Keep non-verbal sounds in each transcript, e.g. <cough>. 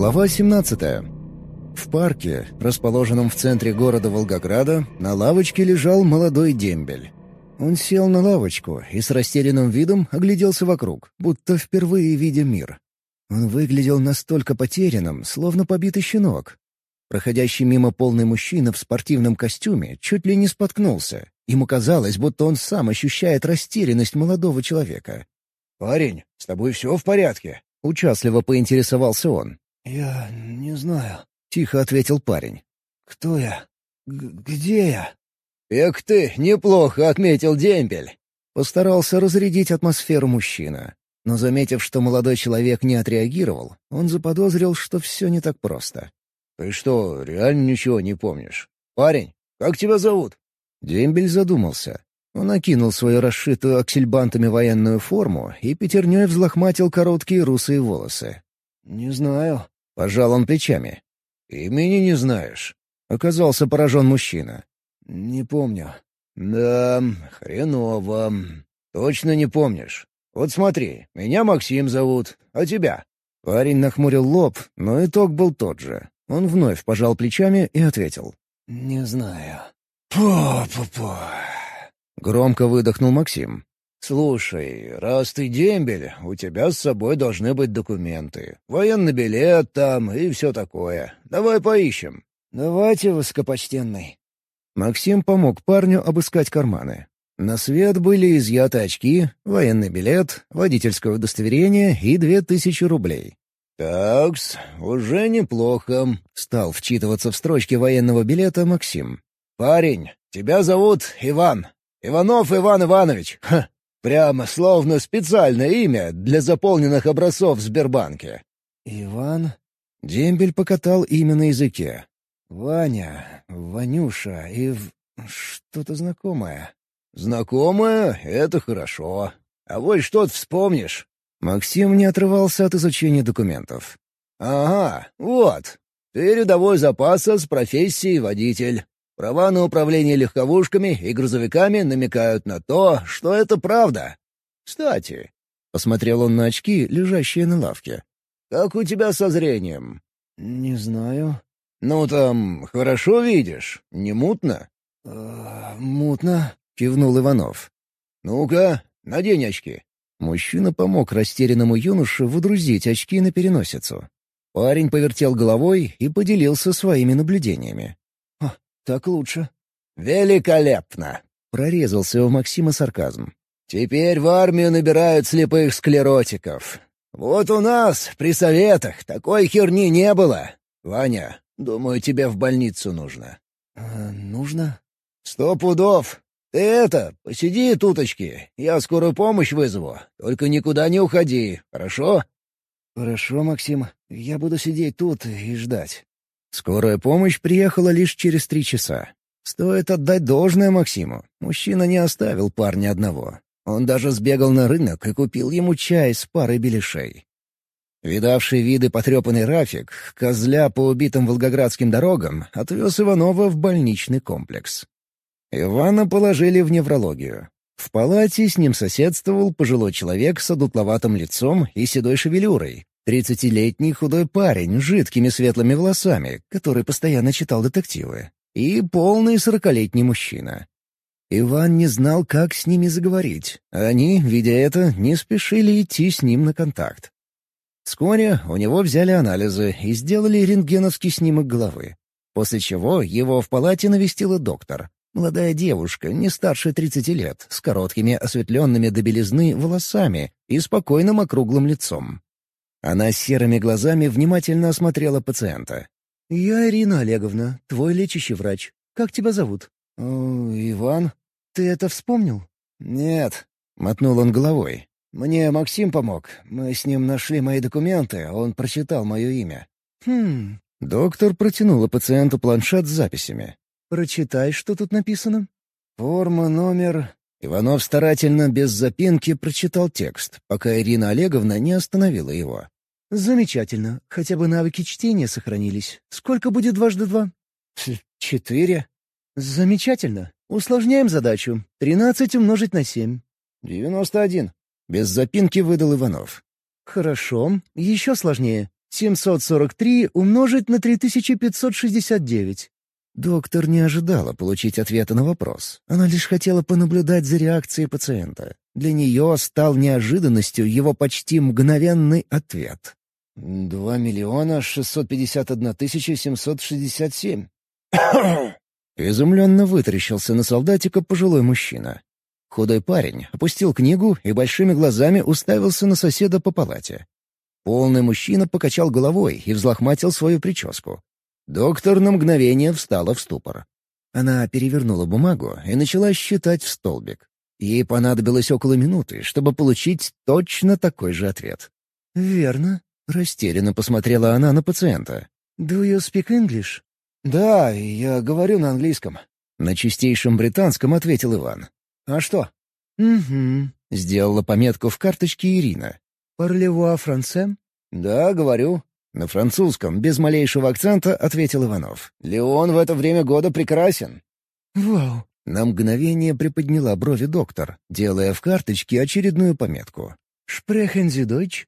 Глава 17. В парке, расположенном в центре города Волгограда, на лавочке лежал молодой дембель. Он сел на лавочку и с растерянным видом огляделся вокруг, будто впервые видя мир. Он выглядел настолько потерянным, словно побитый щенок. Проходящий мимо полный мужчина в спортивном костюме чуть ли не споткнулся. Ему казалось, будто он сам ощущает растерянность молодого человека. «Парень, с тобой все в порядке?» — участливо поинтересовался он. «Я не знаю», — тихо ответил парень. «Кто я? Г где я?» «Эх ты, неплохо отметил дембель!» Постарался разрядить атмосферу мужчина. Но, заметив, что молодой человек не отреагировал, он заподозрил, что все не так просто. «Ты что, реально ничего не помнишь? Парень, как тебя зовут?» Дембель задумался. Он окинул свою расшитую аксельбантами военную форму и пятерней взлохматил короткие русые волосы. «Не знаю», — пожал он плечами. «Имени не знаешь?» — оказался поражен мужчина. «Не помню». «Да, хреново. Точно не помнишь. Вот смотри, меня Максим зовут, а тебя?» Парень нахмурил лоб, но итог был тот же. Он вновь пожал плечами и ответил. «Не знаю». «Пу-пу-пу». Громко выдохнул Максим. «Слушай, раз ты дембель, у тебя с собой должны быть документы. Военный билет там и все такое. Давай поищем». «Давайте, высокопочтенный». Максим помог парню обыскать карманы. На свет были изъяты очки, военный билет, водительское удостоверение и две тысячи рублей. «Такс, уже неплохо», — стал вчитываться в строчки военного билета Максим. «Парень, тебя зовут Иван. Иванов Иван Иванович. Ха, Прямо словно специальное имя для заполненных образцов в Сбербанке. «Иван?» Дембель покатал имя на языке. «Ваня, Ванюша и... что-то знакомое». «Знакомое — это хорошо. А вот что-то вспомнишь». Максим не отрывался от изучения документов. «Ага, вот. Ты рядовой запаса с профессией водитель. Права на управление легковушками и грузовиками намекают на то, что это правда. Кстати, — посмотрел он на очки, лежащие на лавке. «Как у тебя со зрением?» «Не знаю». «Ну там, хорошо видишь? Не мутно?» «Э, «Мутно», — кивнул Иванов. «Ну-ка, надень очки». Мужчина помог растерянному юноше выдрузить очки на переносицу. Парень повертел головой и поделился своими наблюдениями. Так лучше». «Великолепно!» — прорезался у Максима сарказм. «Теперь в армию набирают слепых склеротиков. Вот у нас, при советах, такой херни не было. Ваня, думаю, тебе в больницу нужно». «А, «Нужно?» «Сто пудов. Ты это, посиди туточки, я скорую помощь вызову. Только никуда не уходи, хорошо?» «Хорошо, Максим. Я буду сидеть тут и ждать». Скорая помощь приехала лишь через три часа. Стоит отдать должное Максиму. Мужчина не оставил парня одного. Он даже сбегал на рынок и купил ему чай с парой беляшей. Видавший виды потрепанный Рафик, козля по убитым волгоградским дорогам, отвез Иванова в больничный комплекс. Ивана положили в неврологию. В палате с ним соседствовал пожилой человек с одутловатым лицом и седой шевелюрой, Тридцатилетний худой парень с жидкими светлыми волосами, который постоянно читал детективы. И полный сорокалетний мужчина. Иван не знал, как с ними заговорить. Они, видя это, не спешили идти с ним на контакт. Вскоре у него взяли анализы и сделали рентгеновский снимок головы. После чего его в палате навестила доктор. Молодая девушка, не старше 30 лет, с короткими осветленными до белизны волосами и спокойным округлым лицом. Она серыми глазами внимательно осмотрела пациента. «Я Ирина Олеговна, твой лечащий врач. Как тебя зовут?» «Иван». «Ты это вспомнил?» «Нет», — мотнул он головой. «Мне Максим помог. Мы с ним нашли мои документы, он прочитал мое имя». «Хм...» Доктор протянула пациенту планшет с записями. «Прочитай, что тут написано». «Форма, номер...» Иванов старательно, без запинки, прочитал текст, пока Ирина Олеговна не остановила его. «Замечательно. Хотя бы навыки чтения сохранились. Сколько будет дважды два?» «Четыре». «Замечательно. Усложняем задачу. Тринадцать умножить на семь». «Девяносто один». Без запинки выдал Иванов. «Хорошо. Еще сложнее. 743 умножить на 3569. Доктор не ожидала получить ответа на вопрос. Она лишь хотела понаблюдать за реакцией пациента. Для нее стал неожиданностью его почти мгновенный ответ. «Два миллиона шестьсот пятьдесят одна тысяча семьсот шестьдесят семь». <coughs> Изумленно вытаращился на солдатика пожилой мужчина. Худой парень опустил книгу и большими глазами уставился на соседа по палате. Полный мужчина покачал головой и взлохматил свою прическу. Доктор на мгновение встала в ступор. Она перевернула бумагу и начала считать в столбик. Ей понадобилось около минуты, чтобы получить точно такой же ответ. «Верно», — растерянно посмотрела она на пациента. «Do you speak English?» «Да, я говорю на английском». На чистейшем британском ответил Иван. «А что?» «Угу», — сделала пометку в карточке Ирина. «Парлевуа франце?» «Да, говорю». На французском, без малейшего акцента, ответил Иванов. «Леон в это время года прекрасен». «Вау!» На мгновение приподняла брови доктор, делая в карточке очередную пометку. «Sprechen Sie Deutsch?»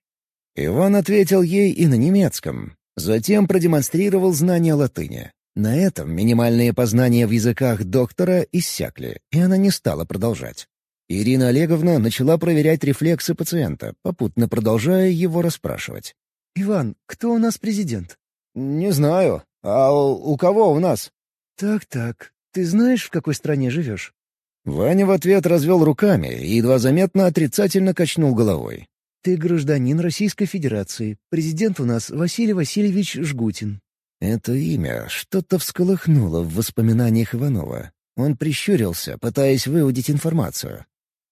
Иван ответил ей и на немецком. Затем продемонстрировал знание латыни. На этом минимальные познания в языках доктора иссякли, и она не стала продолжать. Ирина Олеговна начала проверять рефлексы пациента, попутно продолжая его расспрашивать. «Иван, кто у нас президент?» «Не знаю. А у, кого у нас?» «Так-так. Ты знаешь, в какой стране живешь?» Ваня в ответ развел руками и едва заметно отрицательно качнул головой. «Ты гражданин Российской Федерации. Президент у нас Василий Васильевич Жгутин». Это имя что-то всколыхнуло в воспоминаниях Иванова. Он прищурился, пытаясь выудить информацию.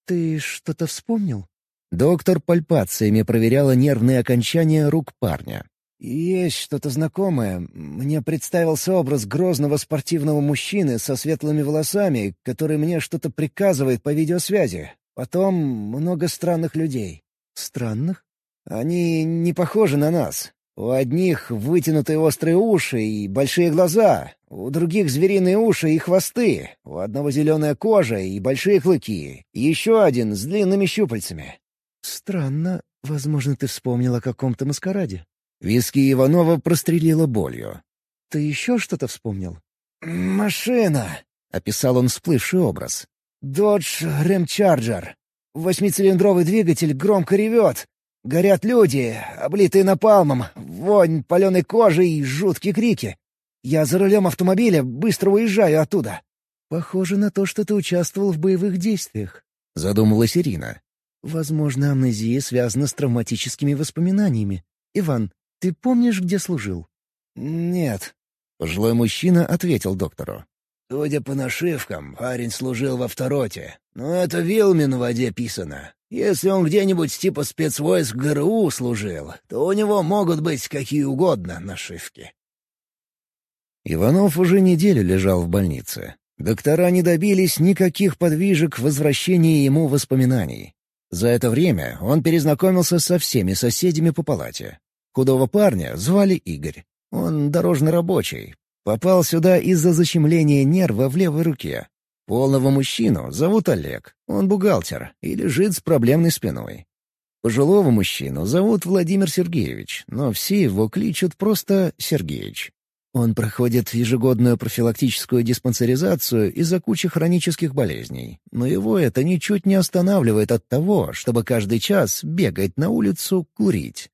«Ты что-то вспомнил?» Доктор пальпациями проверяла нервные окончания рук парня. «Есть что-то знакомое. Мне представился образ грозного спортивного мужчины со светлыми волосами, который мне что-то приказывает по видеосвязи. Потом много странных людей». «Странных?» «Они не похожи на нас. У одних вытянутые острые уши и большие глаза, у других звериные уши и хвосты, у одного зеленая кожа и большие клыки, еще один с длинными щупальцами. «Странно. Возможно, ты вспомнил о каком-то маскараде». Виски Иванова прострелила болью. «Ты еще что-то вспомнил?» «Машина», — описал он всплывший образ. «Додж Рэмчарджер. Восьмицилиндровый двигатель громко ревет. Горят люди, облитые напалмом, вонь паленой кожи и жуткие крики. Я за рулем автомобиля быстро уезжаю оттуда». «Похоже на то, что ты участвовал в боевых действиях», — задумалась Ирина. «Возможно, амнезия связана с травматическими воспоминаниями. Иван, ты помнишь, где служил?» «Нет». Пожилой мужчина ответил доктору. «Судя по нашивкам, парень служил во второте. Но это Вилме на воде писано. Если он где-нибудь типа спецвойск ГРУ служил, то у него могут быть какие угодно нашивки. Иванов уже неделю лежал в больнице. Доктора не добились никаких подвижек в возвращении ему воспоминаний. За это время он перезнакомился со всеми соседями по палате. Худого парня звали Игорь. Он дорожный рабочий. Попал сюда из-за защемления нерва в левой руке. Полного мужчину зовут Олег, он бухгалтер и лежит с проблемной спиной. Пожилого мужчину зовут Владимир Сергеевич, но все его кличут просто Сергеич. Он проходит ежегодную профилактическую диспансеризацию из-за кучи хронических болезней, но его это ничуть не останавливает от того, чтобы каждый час бегать на улицу курить.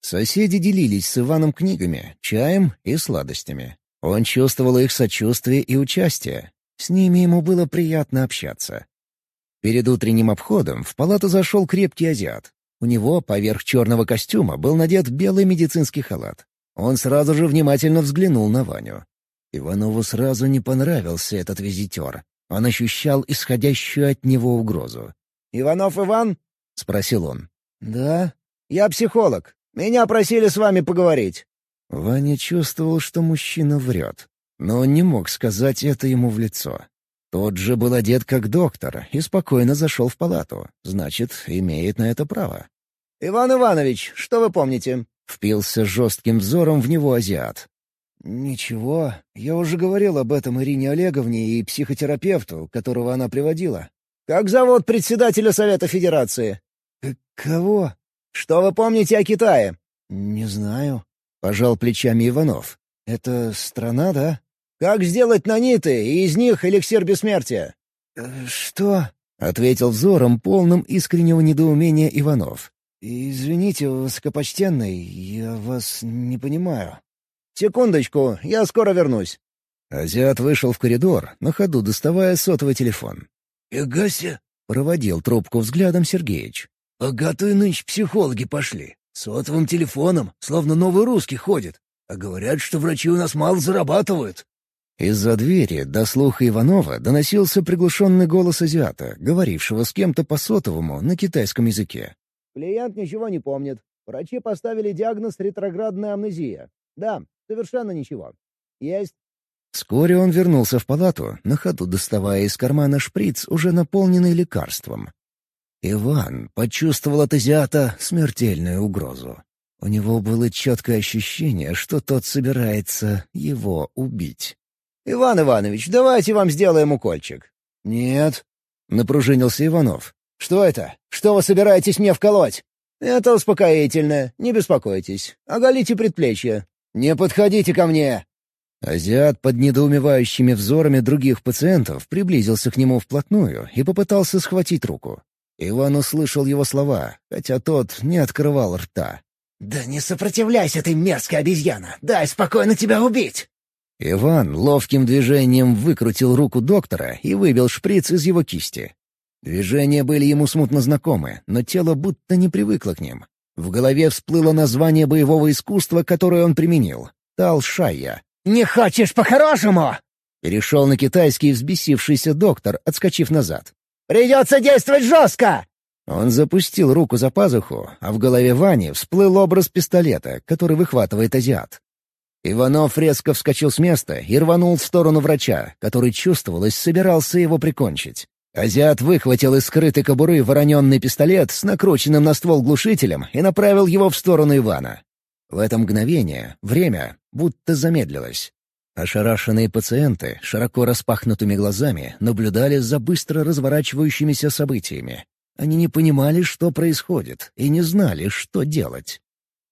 Соседи делились с Иваном книгами, чаем и сладостями. Он чувствовал их сочувствие и участие, с ними ему было приятно общаться. Перед утренним обходом в палату зашел крепкий азиат. У него поверх черного костюма был надет белый медицинский халат. Он сразу же внимательно взглянул на Ваню. Иванову сразу не понравился этот визитер. Он ощущал исходящую от него угрозу. «Иванов Иван?» — спросил он. «Да?» «Я психолог. Меня просили с вами поговорить». Ваня чувствовал, что мужчина врет но он не мог сказать это ему в лицо. Тот же был одет как доктор и спокойно зашел в палату, значит, имеет на это право. «Иван Иванович, что вы помните?» — впился жестким взором в него азиат. «Ничего, я уже говорил об этом Ирине Олеговне и психотерапевту, которого она приводила». «Как зовут председателя Совета Федерации?» К «Кого?» «Что вы помните о Китае?» «Не знаю», — пожал плечами Иванов. «Это страна, да?» «Как сделать наниты, и из них эликсир бессмертия?» «Э, «Что?» — ответил взором, полным искреннего недоумения Иванов. «Извините, высокопочтенный, я вас не понимаю». «Секундочку, я скоро вернусь». Азиат вышел в коридор, на ходу доставая сотовый телефон. «Фигася!» — проводил трубку взглядом Сергеич. «Богатые нынче психологи пошли. Сотовым телефоном, словно новый русский ходит. А говорят, что врачи у нас мало зарабатывают». Из-за двери до слуха Иванова доносился приглушенный голос азиата, говорившего с кем-то по сотовому на китайском языке. «Клиент ничего не помнит. Врачи поставили диагноз ретроградная амнезия. Да, совершенно ничего. Есть». Вскоре он вернулся в палату, на ходу доставая из кармана шприц, уже наполненный лекарством. Иван почувствовал от азиата смертельную угрозу. У него было четкое ощущение, что тот собирается его убить. «Иван Иванович, давайте вам сделаем укольчик». «Нет», — напружинился Иванов. «Что это? Что вы собираетесь мне вколоть?» «Это успокоительное, не беспокойтесь. Оголите предплечье. Не подходите ко мне!» Азиат под недоумевающими взорами других пациентов приблизился к нему вплотную и попытался схватить руку. Иван услышал его слова, хотя тот не открывал рта. «Да не сопротивляйся ты, мерзкая обезьяна! Дай спокойно тебя убить!» Иван ловким движением выкрутил руку доктора и выбил шприц из его кисти. Движения были ему смутно знакомы, но тело будто не привыкло к ним. В голове всплыло название боевого искусства, которое он применил — Талшая. «Не хочешь по-хорошему?» Перешел на китайский взбесившийся доктор, отскочив назад. Придется действовать жестко!» Он запустил руку за пазуху, а в голове Вани всплыл образ пистолета, который выхватывает азиат. Иванов резко вскочил с места и рванул в сторону врача, который, чувствовалось, собирался его прикончить. Азиат выхватил из скрытой кобуры вороненный пистолет с накрученным на ствол глушителем и направил его в сторону Ивана. В это мгновение время будто замедлилось. Ошарашенные пациенты широко распахнутыми глазами наблюдали за быстро разворачивающимися событиями. Они не понимали, что происходит, и не знали, что делать.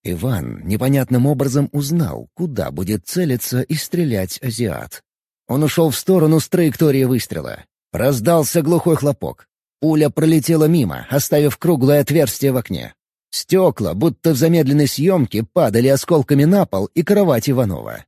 Иван непонятным образом узнал, куда будет целиться и стрелять азиат. Он ушел в сторону с траектории выстрела. Раздался глухой хлопок. Пуля пролетела мимо, оставив круглое отверстие в окне. Стекла, будто в замедленной съемке, падали осколками на пол и кровать Иванова.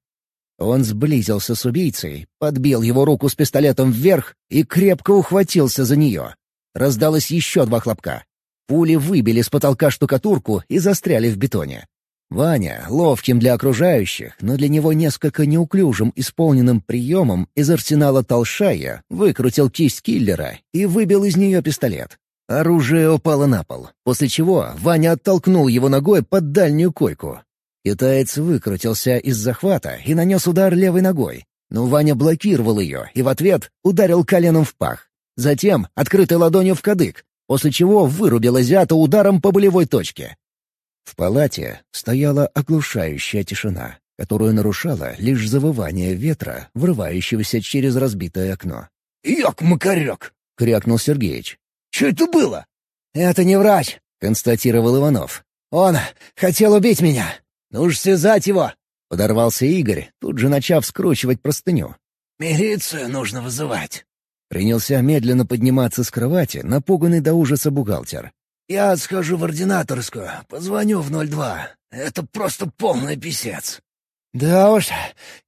Он сблизился с убийцей, подбил его руку с пистолетом вверх и крепко ухватился за нее. Раздалось еще два хлопка. Пули выбили с потолка штукатурку и застряли в бетоне. Ваня, ловким для окружающих, но для него несколько неуклюжим исполненным приемом из арсенала Толшая, выкрутил кисть киллера и выбил из нее пистолет. Оружие упало на пол, после чего Ваня оттолкнул его ногой под дальнюю койку. Китаец выкрутился из захвата и нанес удар левой ногой. Но Ваня блокировал ее и в ответ ударил коленом в пах. Затем открытой ладонью в кадык, после чего вырубил азиата ударом по болевой точке. В палате стояла оглушающая тишина, которую нарушало лишь завывание ветра, врывающегося через разбитое окно. «Ёк-макарёк!» — крякнул Сергеич. «Что это было?» «Это не врач», — констатировал Иванов. «Он хотел убить меня. «Нужно связать его!» — подорвался Игорь, тут же начав скручивать простыню. «Милицию нужно вызывать!» Принялся медленно подниматься с кровати, напуганный до ужаса бухгалтер. «Я схожу в ординаторскую, позвоню в 02. Это просто полный писец». «Да уж,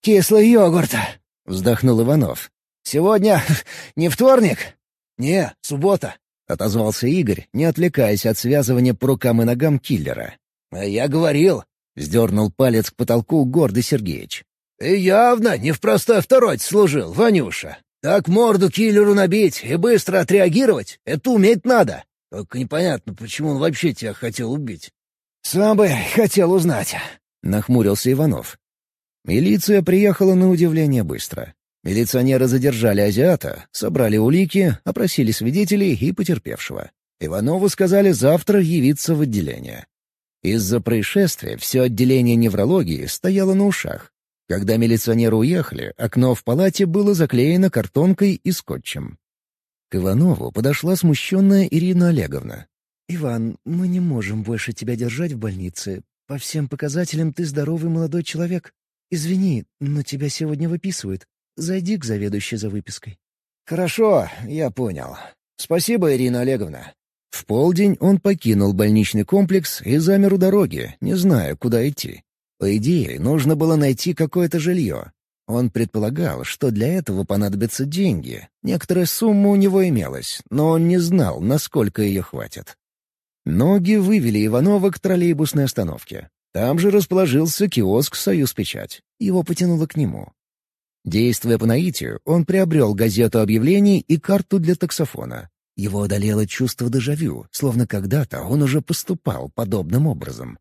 кислый йогурт», — вздохнул Иванов. «Сегодня <laughs> не вторник?» «Не, суббота», — отозвался Игорь, не отвлекаясь от связывания по рукам и ногам киллера. «А я говорил, — сдернул палец к потолку гордый Сергеич. «Ты явно не в простой второй служил, Ванюша. Так морду киллеру набить и быстро отреагировать — это уметь надо. Только непонятно, почему он вообще тебя хотел убить». «Сам бы хотел узнать», — нахмурился Иванов. Милиция приехала на удивление быстро. Милиционеры задержали азиата, собрали улики, опросили свидетелей и потерпевшего. Иванову сказали завтра явиться в отделение. Из-за происшествия все отделение неврологии стояло на ушах. Когда милиционеры уехали, окно в палате было заклеено картонкой и скотчем. К Иванову подошла смущенная Ирина Олеговна. «Иван, мы не можем больше тебя держать в больнице. По всем показателям ты здоровый молодой человек. Извини, но тебя сегодня выписывают. Зайди к заведующей за выпиской». «Хорошо, я понял. Спасибо, Ирина Олеговна». В полдень он покинул больничный комплекс и замер у дороги, не зная, куда идти. По идее, нужно было найти какое-то жилье. Он предполагал, что для этого понадобятся деньги. Некоторая сумма у него имелась, но он не знал, насколько ее хватит. Ноги вывели Иванова к троллейбусной остановке. Там же расположился киоск «Союз Печать». Его потянуло к нему. Действуя по наитию, он приобрел газету объявлений и карту для таксофона. Его одолело чувство дежавю, словно когда-то он уже поступал подобным образом.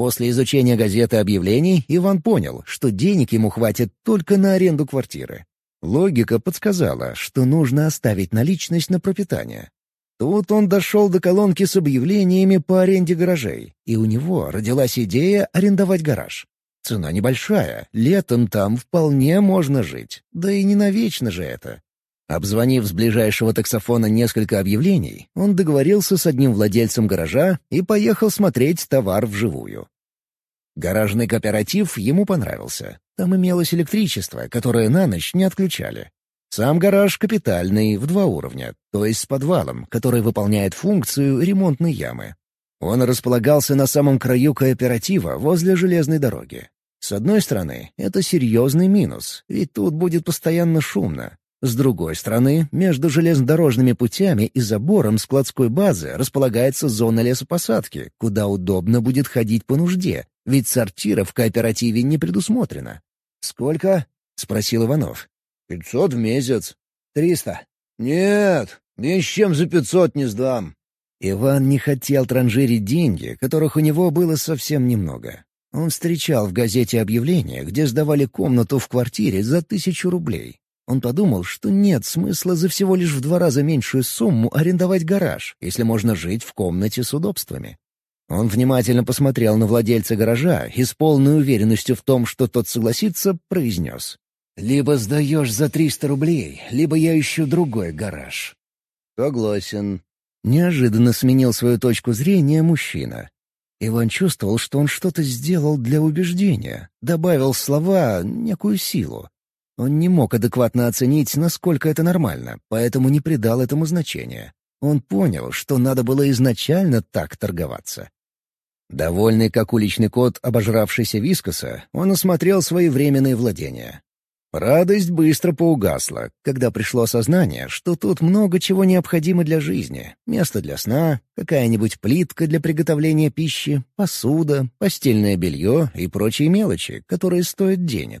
После изучения газеты объявлений Иван понял, что денег ему хватит только на аренду квартиры. Логика подсказала, что нужно оставить наличность на пропитание. Тут он дошел до колонки с объявлениями по аренде гаражей, и у него родилась идея арендовать гараж. Цена небольшая, летом там вполне можно жить, да и не навечно же это. Обзвонив с ближайшего таксофона несколько объявлений, он договорился с одним владельцем гаража и поехал смотреть товар вживую. Гаражный кооператив ему понравился. Там имелось электричество, которое на ночь не отключали. Сам гараж капитальный, в два уровня, то есть с подвалом, который выполняет функцию ремонтной ямы. Он располагался на самом краю кооператива возле железной дороги. С одной стороны, это серьезный минус, ведь тут будет постоянно шумно, с другой стороны, между железнодорожными путями и забором складской базы располагается зона лесопосадки, куда удобно будет ходить по нужде, ведь сортира в кооперативе не предусмотрено. «Сколько?» — спросил Иванов. «Пятьсот в месяц». «Триста». «Нет, ни с чем за пятьсот не сдам». Иван не хотел транжирить деньги, которых у него было совсем немного. Он встречал в газете объявление, где сдавали комнату в квартире за тысячу рублей. Он подумал, что нет смысла за всего лишь в два раза меньшую сумму арендовать гараж, если можно жить в комнате с удобствами. Он внимательно посмотрел на владельца гаража и с полной уверенностью в том, что тот согласится, произнес. «Либо сдаешь за триста рублей, либо я ищу другой гараж». «Согласен». Неожиданно сменил свою точку зрения мужчина. Иван чувствовал, что он что-то сделал для убеждения, добавил слова некую силу. Он не мог адекватно оценить, насколько это нормально, поэтому не придал этому значения. Он понял, что надо было изначально так торговаться. Довольный как уличный кот, обожравшийся вискоса, он осмотрел свои временные владения. Радость быстро поугасла, когда пришло осознание, что тут много чего необходимо для жизни. Место для сна, какая-нибудь плитка для приготовления пищи, посуда, постельное белье и прочие мелочи, которые стоят денег.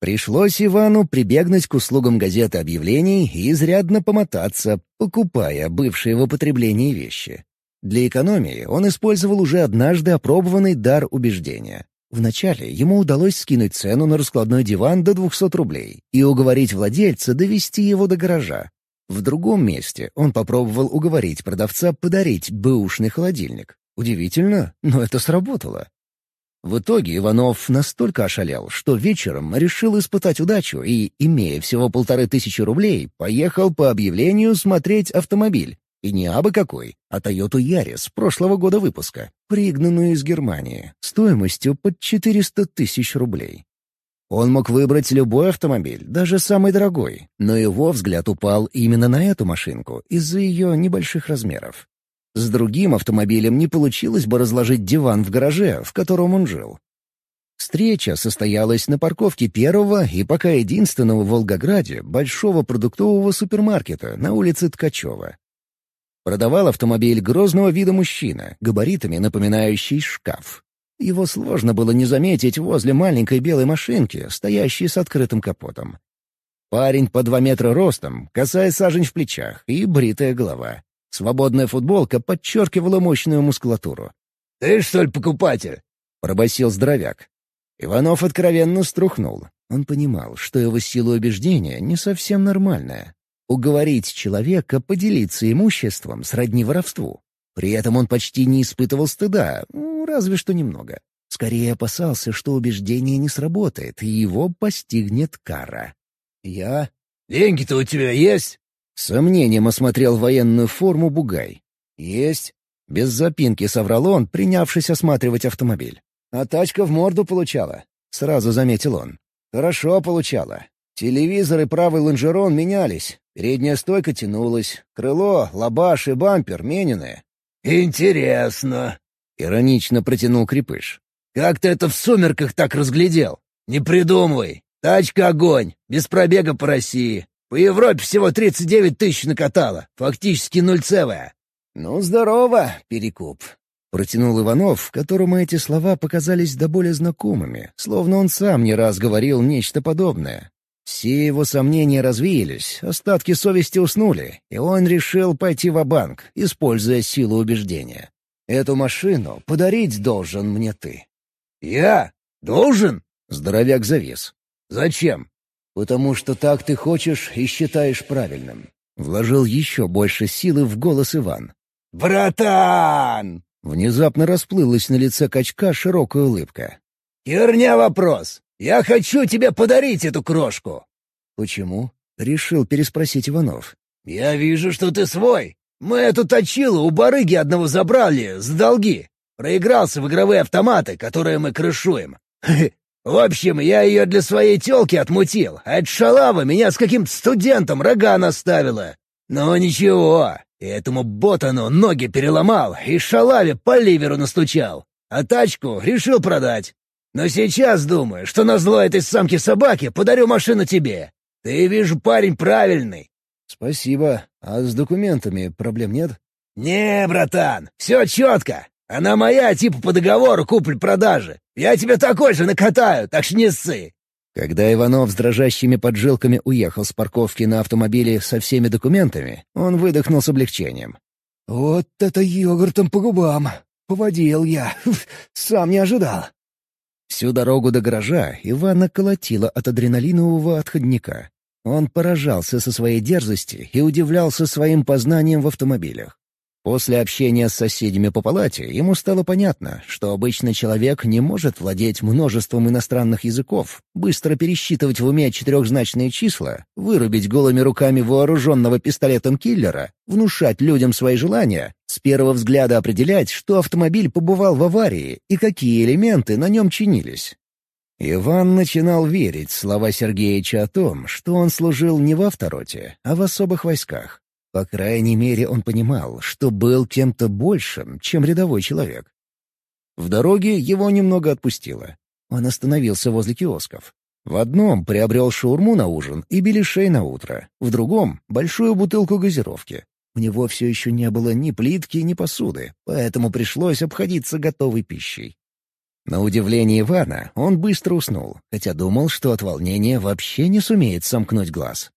Пришлось Ивану прибегнуть к услугам газеты объявлений и изрядно помотаться, покупая бывшие в употреблении вещи. Для экономии он использовал уже однажды опробованный дар убеждения. Вначале ему удалось скинуть цену на раскладной диван до 200 рублей и уговорить владельца довести его до гаража. В другом месте он попробовал уговорить продавца подарить бэушный холодильник. Удивительно, но это сработало. В итоге Иванов настолько ошалел, что вечером решил испытать удачу и, имея всего полторы тысячи рублей, поехал по объявлению смотреть автомобиль. И не абы какой, а Toyota Yaris прошлого года выпуска, пригнанную из Германии, стоимостью под 400 тысяч рублей. Он мог выбрать любой автомобиль, даже самый дорогой, но его взгляд упал именно на эту машинку из-за ее небольших размеров. С другим автомобилем не получилось бы разложить диван в гараже, в котором он жил. Встреча состоялась на парковке первого и пока единственного в Волгограде большого продуктового супермаркета на улице Ткачева. Продавал автомобиль грозного вида мужчина, габаритами напоминающий шкаф. Его сложно было не заметить возле маленькой белой машинки, стоящей с открытым капотом. Парень по два метра ростом, косая сажень в плечах и бритая голова. Свободная футболка подчеркивала мощную мускулатуру. «Ты, что ли, покупатель?» — пробасил здоровяк. Иванов откровенно струхнул. Он понимал, что его сила убеждения не совсем нормальная. Уговорить человека поделиться имуществом сродни воровству. При этом он почти не испытывал стыда, ну, разве что немного. Скорее опасался, что убеждение не сработает, и его постигнет кара. «Я...» «Деньги-то у тебя есть?» Сомнением осмотрел военную форму Бугай. «Есть. Без запинки соврал он, принявшись осматривать автомобиль. «А тачка в морду получала», — сразу заметил он. «Хорошо получала. Телевизор и правый лонжерон менялись. Передняя стойка тянулась. Крыло, лабаш и бампер менены». «Интересно», — иронично протянул Крепыш. «Как ты это в сумерках так разглядел? Не придумывай. Тачка — огонь, без пробега по России. По Европе всего 39 тысяч накатала, фактически нульцевая». «Ну, здорово, Перекуп», — протянул Иванов, которому эти слова показались до более знакомыми, словно он сам не раз говорил нечто подобное. Все его сомнения развеялись, остатки совести уснули, и он решил пойти в банк используя силу убеждения. «Эту машину подарить должен мне ты». «Я? Должен?» — здоровяк завис. «Зачем?» «Потому что так ты хочешь и считаешь правильным». Вложил еще больше силы в голос Иван. «Братан!» Внезапно расплылась на лице качка широкая улыбка. «Херня вопрос! Я хочу тебе подарить эту крошку!» «Почему?» — решил переспросить Иванов. «Я вижу, что ты свой. Мы эту точилу у барыги одного забрали с долги. Проигрался в игровые автоматы, которые мы крышуем. <laughs> В общем, я ее для своей телки отмутил, а эта шалава меня с каким-то студентом рога наставила. Но ничего, этому ботану ноги переломал и шалаве по ливеру настучал. А тачку решил продать. Но сейчас думаю, что на зло этой самки-собаки подарю машину тебе. Ты, вижу, парень правильный». «Спасибо. А с документами проблем нет?» «Не, братан, все четко. Она моя, типа по договору купль-продажи. Я тебе такой же накатаю, так что не ссы». Когда Иванов с дрожащими поджилками уехал с парковки на автомобиле со всеми документами, он выдохнул с облегчением. «Вот это йогуртом по губам! Поводил я! <laughs> Сам не ожидал!» Всю дорогу до гаража Ивана колотило от адреналинового отходника. Он поражался со своей дерзости и удивлялся своим познанием в автомобилях. После общения с соседями по палате ему стало понятно, что обычный человек не может владеть множеством иностранных языков, быстро пересчитывать в уме четырехзначные числа, вырубить голыми руками вооруженного пистолетом киллера, внушать людям свои желания, с первого взгляда определять, что автомобиль побывал в аварии и какие элементы на нем чинились. Иван начинал верить в слова Сергеича о том, что он служил не во автороте, а в особых войсках. По крайней мере, он понимал, что был кем-то большим, чем рядовой человек. В дороге его немного отпустило. Он остановился возле киосков. В одном приобрел шаурму на ужин и беляшей на утро, в другом — большую бутылку газировки. У него все еще не было ни плитки, ни посуды, поэтому пришлось обходиться готовой пищей. На удивление Ивана он быстро уснул, хотя думал, что от волнения вообще не сумеет сомкнуть глаз.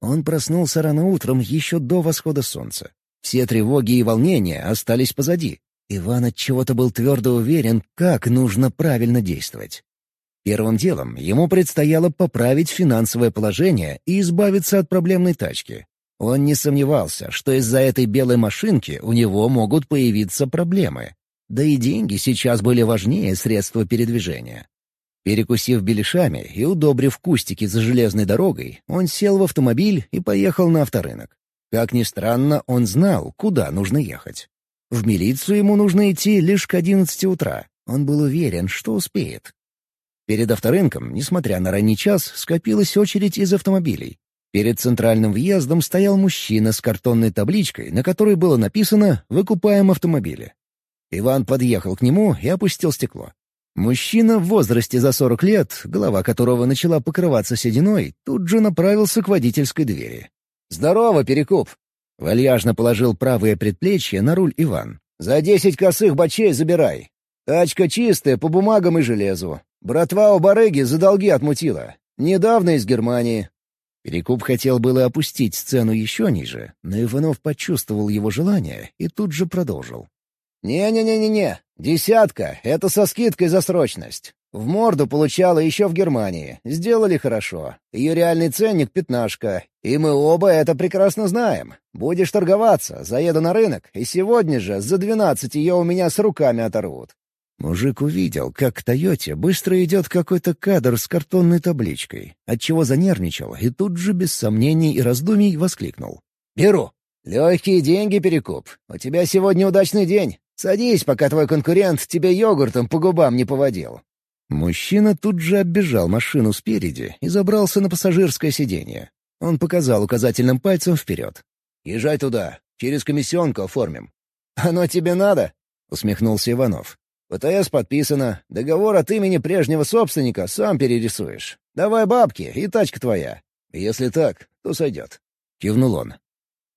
Он проснулся рано утром еще до восхода солнца. Все тревоги и волнения остались позади. Иван от чего-то был твердо уверен, как нужно правильно действовать. Первым делом ему предстояло поправить финансовое положение и избавиться от проблемной тачки. Он не сомневался, что из-за этой белой машинки у него могут появиться проблемы. Да и деньги сейчас были важнее средства передвижения. Перекусив беляшами и удобрив кустики за железной дорогой, он сел в автомобиль и поехал на авторынок. Как ни странно, он знал, куда нужно ехать. В милицию ему нужно идти лишь к одиннадцати утра. Он был уверен, что успеет. Перед авторынком, несмотря на ранний час, скопилась очередь из автомобилей. Перед центральным въездом стоял мужчина с картонной табличкой, на которой было написано «Выкупаем автомобили». Иван подъехал к нему и опустил стекло. Мужчина в возрасте за 40 лет, голова которого начала покрываться сединой, тут же направился к водительской двери. «Здорово, Перекуп!» Вальяжно положил правое предплечье на руль Иван. «За десять косых бочей забирай. Тачка чистая, по бумагам и железу. Братва у барыги за долги отмутила. Недавно из Германии». Перекуп хотел было опустить сцену еще ниже, но Иванов почувствовал его желание и тут же продолжил. «Не-не-не-не-не, десятка — это со скидкой за срочность. В морду получала еще в Германии. Сделали хорошо. Ее реальный ценник — пятнашка. И мы оба это прекрасно знаем. Будешь торговаться, заеду на рынок, и сегодня же за двенадцать ее у меня с руками оторвут». Мужик увидел, как к «Тойоте» быстро идет какой-то кадр с картонной табличкой, отчего занервничал и тут же без сомнений и раздумий воскликнул. «Беру! «Легкие деньги, Перекуп. У тебя сегодня удачный день. Садись, пока твой конкурент тебе йогуртом по губам не поводил». Мужчина тут же оббежал машину спереди и забрался на пассажирское сиденье. Он показал указательным пальцем вперед. «Езжай туда. Через комиссионку оформим». «Оно тебе надо?» — усмехнулся Иванов. «ПТС подписано. Договор от имени прежнего собственника сам перерисуешь. Давай бабки, и тачка твоя. Если так, то сойдет». Кивнул он.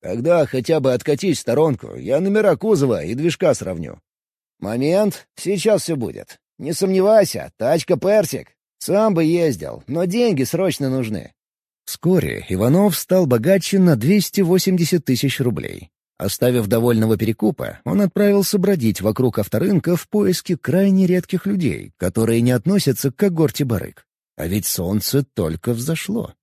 «Тогда хотя бы откатись в сторонку, я номера кузова и движка сравню». «Момент, сейчас все будет. Не сомневайся, тачка персик. Сам бы ездил, но деньги срочно нужны». Вскоре Иванов стал богаче на 280 тысяч рублей. Оставив довольного перекупа, он отправился бродить вокруг авторынка в поиске крайне редких людей, которые не относятся к когорте барыг. А ведь солнце только взошло.